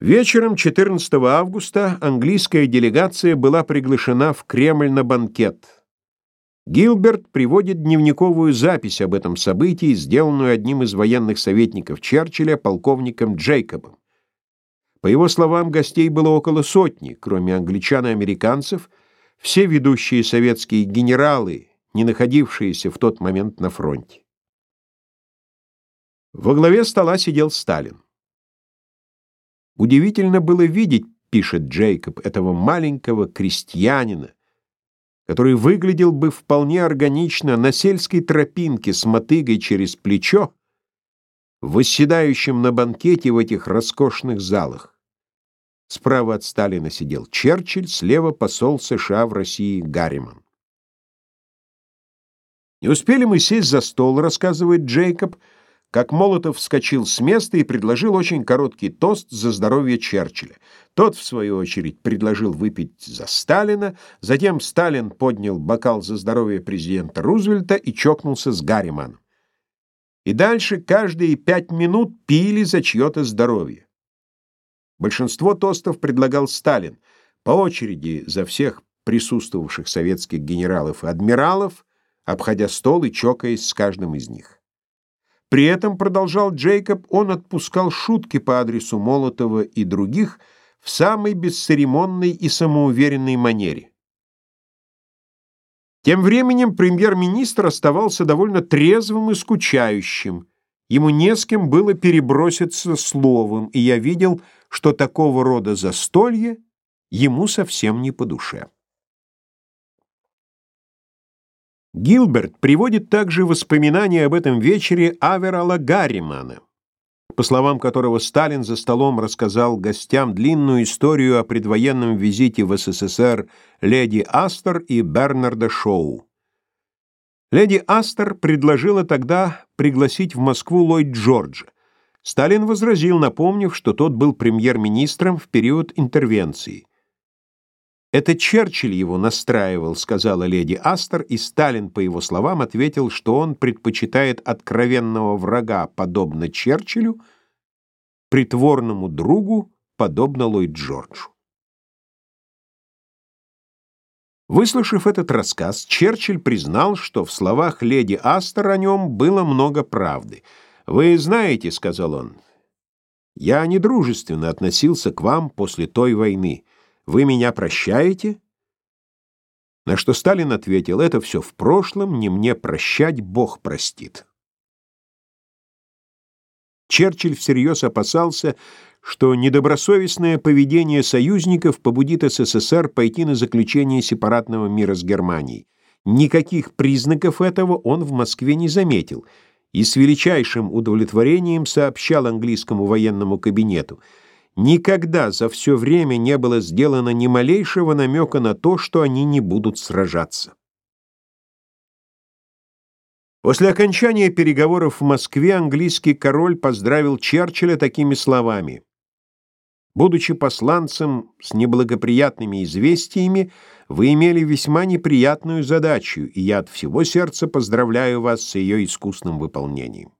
Вечером 14 августа английская делегация была приглашена в Кремль на банкет. Гилберт приводит дневниковую запись об этом событии, сделанную одним из военных советников Черчилля, полковником Джейкобом. По его словам, гостей было около сотни, кроме англичан и американцев, все ведущие советские генералы, не находившиеся в тот момент на фронте. Во главе стола сидел Сталин. Удивительно было видеть, пишет Джейкоб, этого маленького крестьянина, который выглядел бы вполне органично на сельской тропинке с мотыгой через плечо, восседающим на банкете в этих роскошных залах. Справа от Сталина сидел Черчилль, слева посол США в России Гарриман. Не успели мы сесть за стол, рассказывает Джейкоб, — как Молотов вскочил с места и предложил очень короткий тост за здоровье Черчилля. Тот, в свою очередь, предложил выпить за Сталина, затем Сталин поднял бокал за здоровье президента Рузвельта и чокнулся с Гарриманом. И дальше каждые пять минут пили за чье-то здоровье. Большинство тостов предлагал Сталин, по очереди за всех присутствовавших советских генералов и адмиралов, обходя стол и чокаясь с каждым из них. При этом, продолжал Джейкоб, он отпускал шутки по адресу Молотова и других в самой бесцеремонной и самоуверенной манере. Тем временем премьер-министр оставался довольно трезвым и скучающим. Ему не с кем было переброситься словом, и я видел, что такого рода застолье ему совсем не по душе. Гилберт приводит также воспоминания об этом вечере Аверала Гарримана, по словам которого Сталин за столом рассказал гостям длинную историю о предвоенном визите в СССР леди Астер и Бернарда Шоу. Леди Астер предложила тогда пригласить в Москву Ллойд Джорджа. Сталин возразил, напомнив, что тот был премьер-министром в период интервенции. «Это Черчилль его настраивал», — сказала леди Астер, и Сталин, по его словам, ответил, что он предпочитает откровенного врага, подобно Черчиллю, притворному другу, подобно Ллойд Джорджу. Выслушав этот рассказ, Черчилль признал, что в словах леди Астер о нем было много правды. «Вы знаете», — сказал он, — «я недружественно относился к вам после той войны». Вы меня прощаете?» На что Сталин ответил, «Это все в прошлом, не мне прощать, Бог простит». Черчилль всерьез опасался, что недобросовестное поведение союзников побудит СССР пойти на заключение сепаратного мира с Германией. Никаких признаков этого он в Москве не заметил и с величайшим удовлетворением сообщал английскому военному кабинету – Никогда за все время не было сделано ни малейшего намека на то, что они не будут сражаться. После окончания переговоров в Москве английский король поздравил Черчилля такими словами. «Будучи посланцем с неблагоприятными известиями, вы имели весьма неприятную задачу, и я от всего сердца поздравляю вас с ее искусным выполнением».